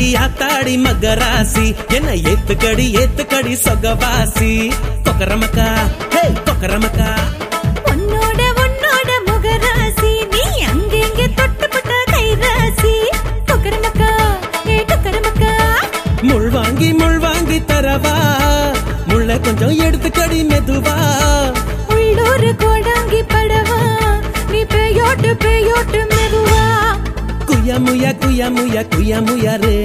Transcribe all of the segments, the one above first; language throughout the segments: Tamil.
ஆத்தாடி ஆத்தாடி மகராசி. என்ன ஏத்துக்கடி ஏத்துக்கடி சொகவாசி. கொக்கரமக்கா ஹே கொக்கரமக்கா உன்னோட உன்னோட முகராசி. நீ அங்கெங்க தொட்டுப்பட்ட கைராசி. கொக்கரமக்கா ஏ கொக்கரமக்கா முள் வாங்கி முள் வாங்கி தரவா. முள்ள கொஞ்சம் எடுத்துக்கடி மெதுவா. குயா முயா குயா முயா குயா முயா ரே.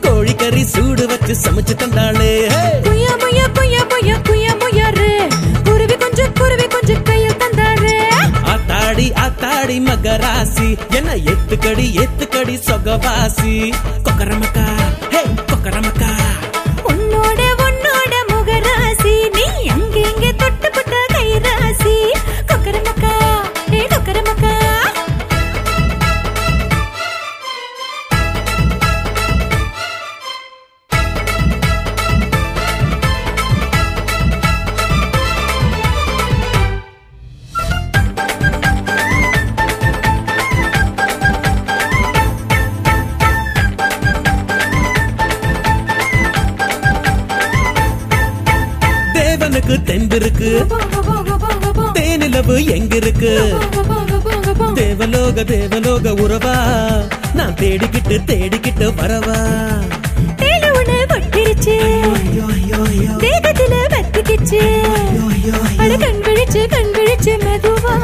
கோழிக்கறி சூடு வச்சு சமைச்சு தந்தாளே. ஹே! குயா முயா குயா முயா குயா முயா ரே. குருவி கொஞ்சம் குருவி கொஞ்சம் கையில் தந்தாரே ஆத்தாடி ஆத்தாடி மகராசி. என்ன ஏத்துக்கடி ஏத்துக்கடி சொகவாசி. கொக்கரமக்கா ஹே கொக்கரமக்கா. தேவனுக்கு தெம்பிருக்கு. தேனிலவு எங்க இருக்கு தேவலோக தேவலோக உறவா? நான் தேடிக்கிட்டு தேடிக்கிட்டு வரவா? தேகத்துல வத்திக்கிச்சு. கண் விழிச்சு கண் விழிச்சு மெதுவா.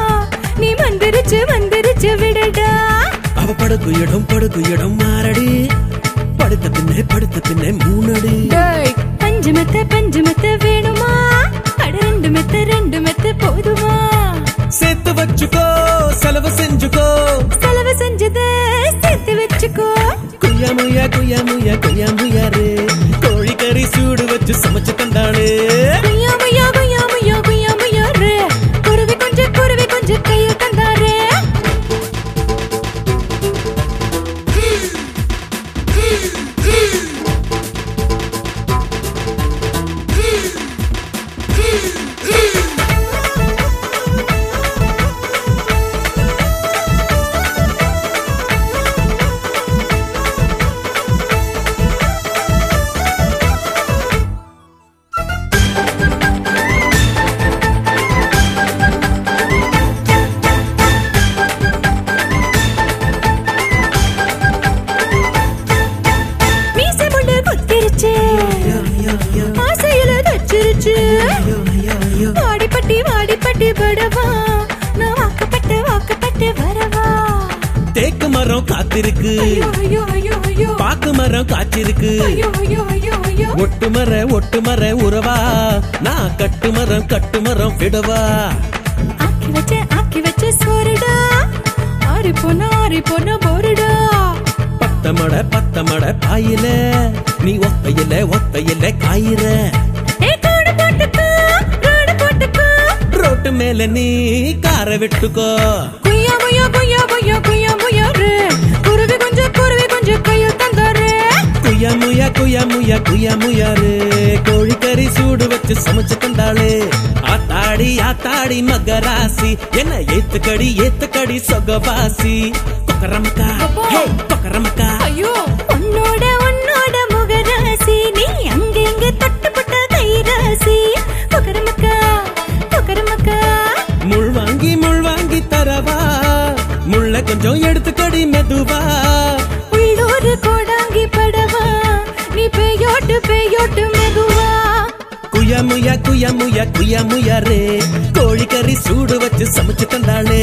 நீ மந்திரிச்சு மந்திரிச்சு விடடா. அவ படுக்கு இடம் படுக்கு இடம் மாறடி. படுத்த பின்னே படுத்த பின்னே மூணடி. பஞ்சு மெத்த பஞ்சு மெத்த வேணுமா? அட ரெண்டு மெத்த ரெண்டு மெத்த போதுமா? சேர்த்து வச்சுக்கோ செலவு செஞ்சுக்கோ. செலவு செஞ்சத சேர்த்து வச்சுக்கோ. குய்யா முய்யா குய்யா முய்யா குய்யா முய்யாரு கோழிக்கறி சூடு வச்சு சமைச்சு காத்திருக்கு. பாக்கு மரம் காய்ச்சிருக்கு. ஒட்டு மர ஒட்டு மர உறவா? நான் கட்டு மரம் கட்டு மரம் விடவா? ஆக்கி வச்ச ஆக்கி வச்ச சோறுடா. ஆறி போன ஆறி போன போருடா. பத்த மட பத்த மட பாயில. நீ ஒத்தையில ஒத்தையில காயிற. ரோட்டு மேல நீ காரை விட்டுக்கோ. குய்யா முய்யா குய்யா முய்யா குய்யா. கொஞ்சம் கையில் தந்தாரே முய்யா குய்யா முய்யாரு கோழிக்கறி சூடு வச்சு சமைச்சு தந்தாளே. ஆத்தாடி ஆத்தாடி மகராசி. என்ன ஏத்துக்கடி ஏத்துக்கடி சொகவாசி. கொக்கரமக்கா கொக்கரமக்கா ஐயோ. குயா முயா குயா முயா குயா முயா கோழிக்கறி சூடு வச்சு சமைச்சு தந்தாளே.